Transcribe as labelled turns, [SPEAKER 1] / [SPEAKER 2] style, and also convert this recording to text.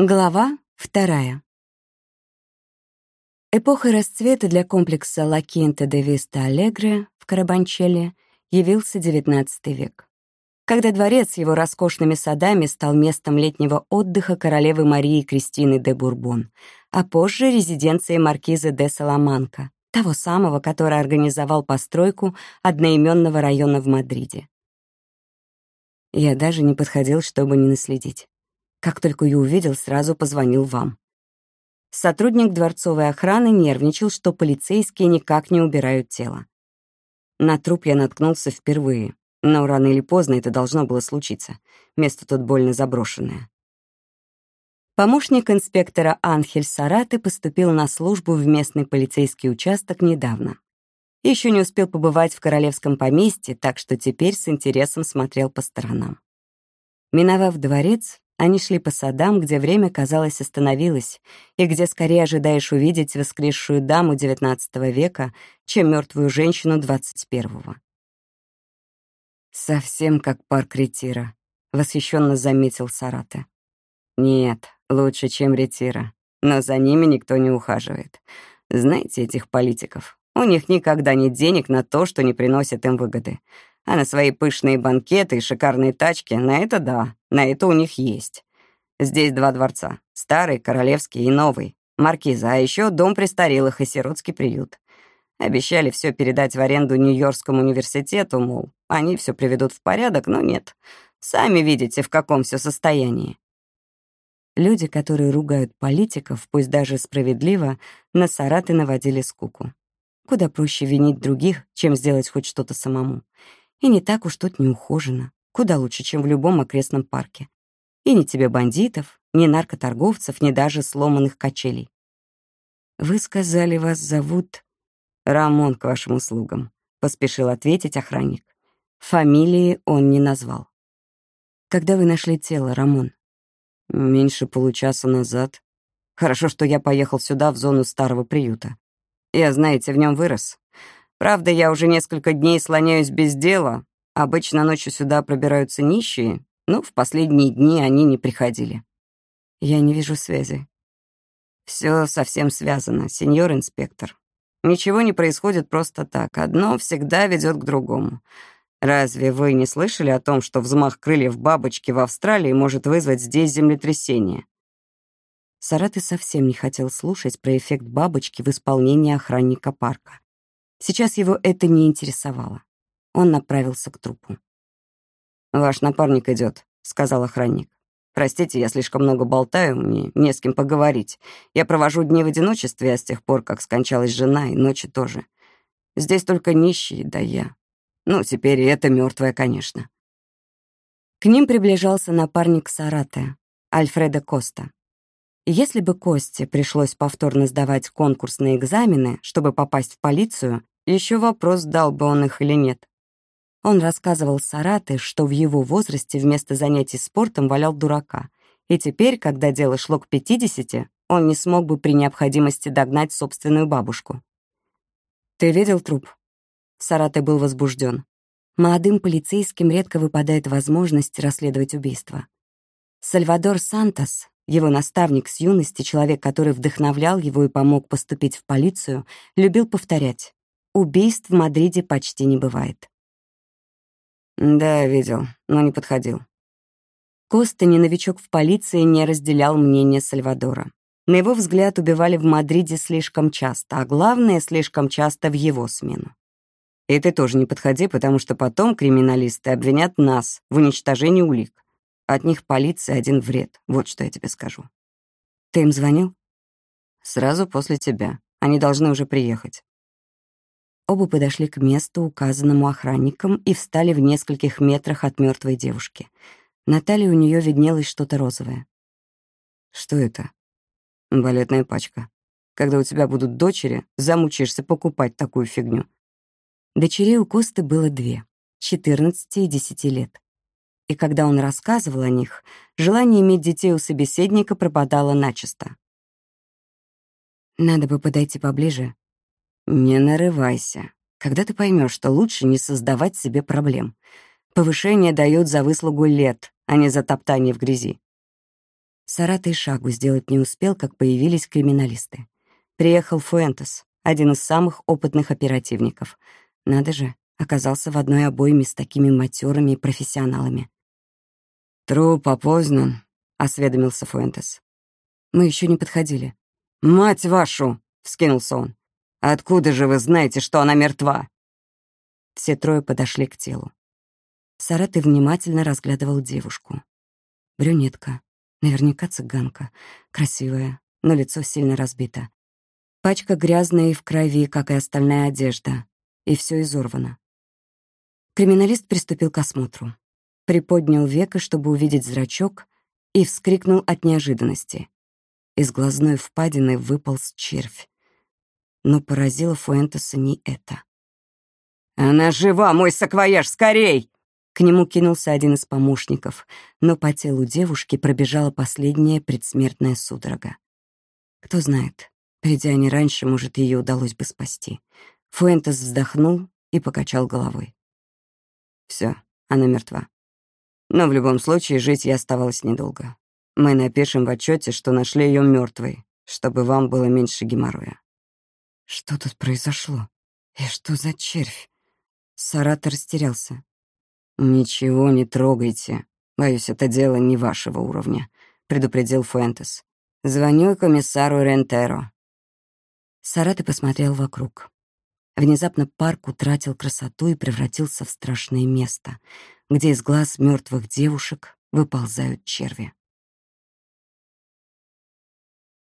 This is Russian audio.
[SPEAKER 1] Глава вторая. Эпохой расцвета для комплекса Ла Кинта де Виста Алегре в Карабанчеле явился XIX век, когда дворец его роскошными садами стал местом летнего отдыха королевы Марии Кристины де Бурбон, а позже резиденцией маркиза де Саламанка, того самого, который организовал постройку одноименного района в Мадриде. Я даже не подходил, чтобы не наследить. Как только я увидел, сразу позвонил вам. Сотрудник дворцовой охраны нервничал, что полицейские никак не убирают тело. На труп я наткнулся впервые, но рано или поздно это должно было случиться. Место тут больно заброшенное. Помощник инспектора Анхель Сараты поступил на службу в местный полицейский участок недавно. Еще не успел побывать в королевском поместье, так что теперь с интересом смотрел по сторонам. Миновав дворец, они шли по садам, где время, казалось, остановилось, и где скорее ожидаешь увидеть воскресшую даму XIX века, чем мертвую женщину XXI. «Совсем как парк Ретира», — восхищенно заметил Сарате. «Нет, лучше, чем Ретира, но за ними никто не ухаживает. Знаете этих политиков? У них никогда нет денег на то, что не приносит им выгоды. А на свои пышные банкеты и шикарные тачки, на это да, на это у них есть. Здесь два дворца. Старый, королевский и новый. Маркиза, а еще дом престарелых и сиротский приют. Обещали все передать в аренду Нью-Йоркскому университету, мол, они все приведут в порядок, но нет. Сами видите, в каком все состоянии. Люди, которые ругают политиков, пусть даже справедливо, на Сараты наводили скуку. Куда проще винить других, чем сделать хоть что-то самому. И не так уж тут не ухожено. Куда лучше, чем в любом окрестном парке. И ни тебе бандитов, ни наркоторговцев, ни даже сломанных качелей. «Вы сказали, вас зовут...» «Рамон к вашим услугам», — поспешил ответить охранник. Фамилии он не назвал. «Когда вы нашли тело, Рамон?» «Меньше получаса назад. Хорошо, что я поехал сюда, в зону старого приюта. Я, знаете, в нем вырос. Правда, я уже несколько дней слоняюсь без дела. Обычно ночью сюда пробираются нищие, но в последние дни они не приходили. Я не вижу связи. Все совсем связано, сеньор инспектор. Ничего не происходит просто так. Одно всегда ведет к другому. Разве вы не слышали о том, что взмах крыльев бабочки в Австралии может вызвать здесь землетрясение? Сараты совсем не хотел слушать про эффект бабочки в исполнении охранника парка. Сейчас его это не интересовало. Он направился к трупу. «Ваш напарник идет, сказал охранник. «Простите, я слишком много болтаю, мне не с кем поговорить. Я провожу дни в одиночестве, а с тех пор, как скончалась жена, и ночи тоже. Здесь только нищие, да я. Ну, теперь и это мертвая, конечно». К ним приближался напарник Сарате, Альфреда Коста. Если бы Косте пришлось повторно сдавать конкурсные экзамены, чтобы попасть в полицию, еще вопрос, дал бы он их или нет. Он рассказывал Сараты, что в его возрасте вместо занятий спортом валял дурака, и теперь, когда дело шло к 50, он не смог бы при необходимости догнать собственную бабушку. «Ты видел труп?» Сараты был возбужден. Молодым полицейским редко выпадает возможность расследовать убийство. Сальвадор Сантос, его наставник с юности, человек, который вдохновлял его и помог поступить в полицию, любил повторять «Убийств в Мадриде почти не бывает». «Да, видел, но не подходил». Коста, не новичок в полиции, не разделял мнение Сальвадора. На его взгляд, убивали в Мадриде слишком часто, а главное, слишком часто в его смену. И ты тоже не подходи, потому что потом криминалисты обвинят нас в уничтожении улик. От них полиции один вред, вот что я тебе скажу. Ты им звонил? Сразу после тебя. Они должны уже приехать. Оба подошли к месту, указанному охранником, и встали в нескольких метрах от мертвой девушки. На у нее виднелось что-то розовое. Что это? Балетная пачка. Когда у тебя будут дочери, замучаешься покупать такую фигню. Дочерей у Косты было две — 14 и 10 лет и когда он рассказывал о них, желание иметь детей у собеседника пропадало начисто. «Надо бы подойти поближе». «Не нарывайся. Когда ты поймешь, что лучше не создавать себе проблем. Повышение дают за выслугу лет, а не за топтание в грязи». Сарата и шагу сделать не успел, как появились криминалисты. Приехал Фуэнтес, один из самых опытных оперативников. Надо же, оказался в одной обойме с такими матерыми профессионалами.
[SPEAKER 2] «Труп опознан», — осведомился Фуэнтес.
[SPEAKER 1] Мы еще не подходили.
[SPEAKER 2] «Мать вашу!» — вскинулся он. «Откуда же вы знаете, что она мертва?»
[SPEAKER 1] Все трое подошли к телу. Сараты внимательно разглядывал девушку. Брюнетка, наверняка цыганка, красивая, но лицо сильно разбито. Пачка грязная и в крови, как и остальная одежда, и все изорвано. Криминалист приступил к осмотру. Приподнял веко, чтобы увидеть зрачок, и вскрикнул от неожиданности. Из глазной впадины выполз червь. Но поразило Фуэнтеса не это.
[SPEAKER 2] «Она жива, мой саквояж, скорей!»
[SPEAKER 1] К нему кинулся один из помощников, но по телу девушки пробежала последняя предсмертная судорога. Кто знает, придя не раньше, может, ее удалось бы спасти. Фуэнтес вздохнул и покачал головой.
[SPEAKER 2] Все, она мертва. Но в любом случае жить ей оставалось недолго. Мы напишем в отчете, что нашли ее мертвой, чтобы вам было меньше геморроя.
[SPEAKER 1] Что тут произошло? И что за червь? Саратор растерялся.
[SPEAKER 2] «Ничего не трогайте. Боюсь, это дело не вашего уровня», — предупредил Фуэнтес. «Звоню комиссару Рентеро».
[SPEAKER 1] Сараты посмотрел вокруг. Внезапно парк утратил красоту и превратился в страшное место, где из глаз мертвых девушек выползают черви.